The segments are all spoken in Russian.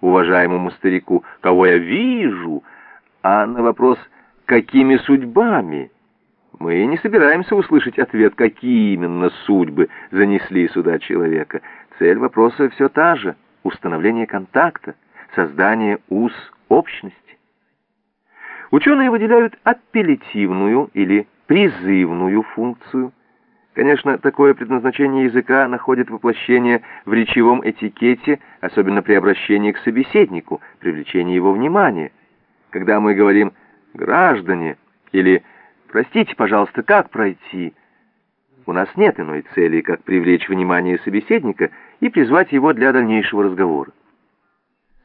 уважаемому старику «Кого я вижу?», а на вопрос «Какими судьбами?» мы не собираемся услышать ответ, какие именно судьбы занесли сюда человека. Цель вопроса все та же — установление контакта, создание уз общности. Ученые выделяют апеллятивную или призывную функцию. Конечно, такое предназначение языка находит воплощение в речевом этикете, особенно при обращении к собеседнику, привлечении его внимания. Когда мы говорим «граждане» или «простите, пожалуйста, как пройти?», у нас нет иной цели, как привлечь внимание собеседника и призвать его для дальнейшего разговора.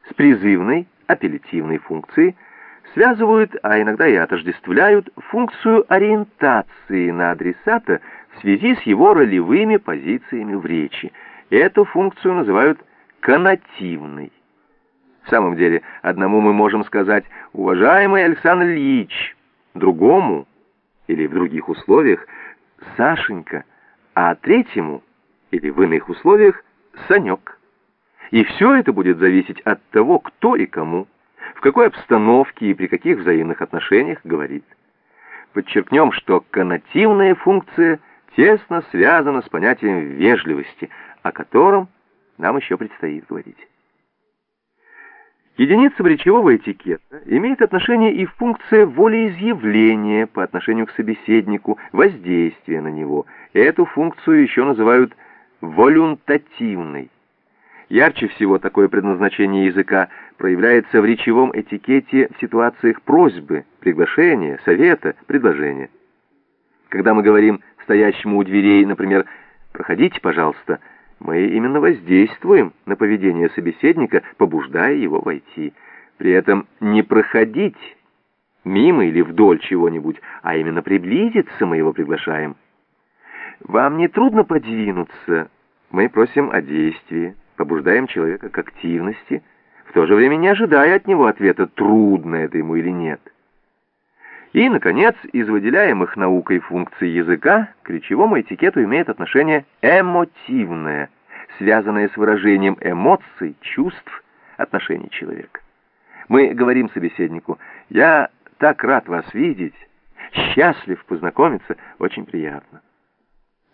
С призывной, апеллятивной функцией – связывают, а иногда и отождествляют функцию ориентации на адресата в связи с его ролевыми позициями в речи. Эту функцию называют коннотивной. В самом деле, одному мы можем сказать «Уважаемый Александр Ильич», другому, или в других условиях, «Сашенька», а третьему, или в иных условиях, «Санек». И все это будет зависеть от того, кто и кому в какой обстановке и при каких взаимных отношениях говорит. Подчеркнем, что коннотивная функция тесно связана с понятием вежливости, о котором нам еще предстоит говорить. Единица речевого этикета имеет отношение и функция волеизъявления по отношению к собеседнику, воздействия на него. Эту функцию еще называют волюнтативной. Ярче всего такое предназначение языка проявляется в речевом этикете в ситуациях просьбы, приглашения, совета, предложения. Когда мы говорим стоящему у дверей, например, «проходите, пожалуйста», мы именно воздействуем на поведение собеседника, побуждая его войти. При этом не проходить мимо или вдоль чего-нибудь, а именно приблизиться мы его приглашаем. Вам не трудно подвинуться, мы просим о действии побуждаем человека к активности, в то же время не ожидая от него ответа, трудно это ему или нет. И, наконец, из выделяемых наукой функций языка к речевому этикету имеет отношение эмотивное, связанное с выражением эмоций, чувств, отношений человека. Мы говорим собеседнику «Я так рад вас видеть, счастлив познакомиться, очень приятно».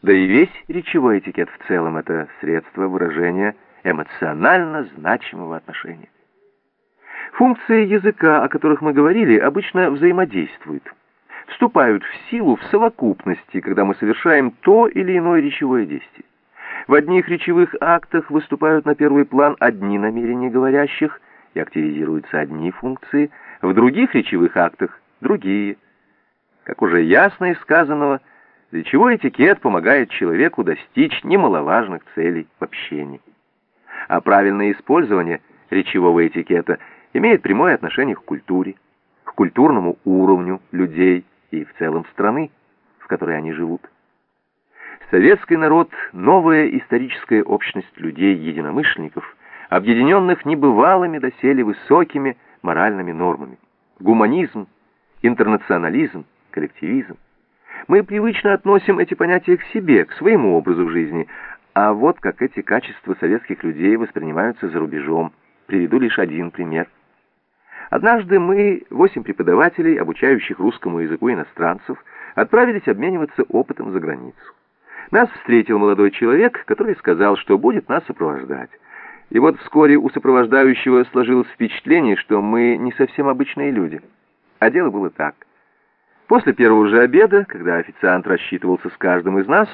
Да и весь речевой этикет в целом — это средство выражения эмоционально значимого отношения. Функции языка, о которых мы говорили, обычно взаимодействуют, вступают в силу в совокупности, когда мы совершаем то или иное речевое действие. В одних речевых актах выступают на первый план одни намерения говорящих и активизируются одни функции, в других речевых актах — другие. Как уже ясно из сказанного, речевой этикет помогает человеку достичь немаловажных целей в общении а правильное использование речевого этикета имеет прямое отношение к культуре, к культурному уровню людей и в целом страны, в которой они живут. Советский народ — новая историческая общность людей-единомышленников, объединенных небывалыми доселе высокими моральными нормами. Гуманизм, интернационализм, коллективизм. Мы привычно относим эти понятия к себе, к своему образу жизни, а вот как эти качества советских людей воспринимаются за рубежом. Приведу лишь один пример. Однажды мы, восемь преподавателей, обучающих русскому языку иностранцев, отправились обмениваться опытом за границу. Нас встретил молодой человек, который сказал, что будет нас сопровождать. И вот вскоре у сопровождающего сложилось впечатление, что мы не совсем обычные люди. А дело было так. После первого же обеда, когда официант рассчитывался с каждым из нас,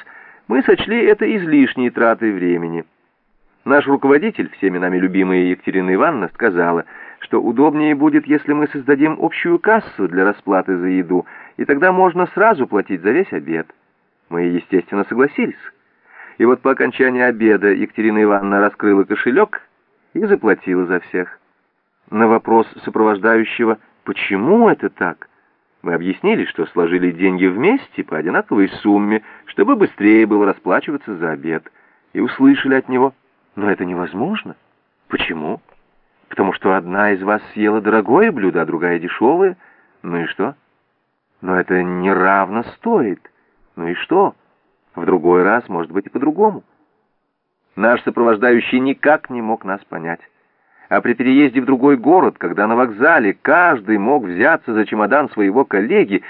мы сочли это излишней тратой времени. Наш руководитель, всеми нами любимая Екатерина Ивановна, сказала, что удобнее будет, если мы создадим общую кассу для расплаты за еду, и тогда можно сразу платить за весь обед. Мы, естественно, согласились. И вот по окончании обеда Екатерина Ивановна раскрыла кошелек и заплатила за всех. На вопрос сопровождающего «Почему это так?» Мы объяснили, что сложили деньги вместе по одинаковой сумме, чтобы быстрее было расплачиваться за обед. И услышали от него, но это невозможно. Почему? Потому что одна из вас съела дорогое блюдо, а другая дешевое. Ну и что? Но это неравно стоит. Ну и что? В другой раз, может быть, и по-другому. Наш сопровождающий никак не мог нас понять. а при переезде в другой город, когда на вокзале каждый мог взяться за чемодан своего коллеги,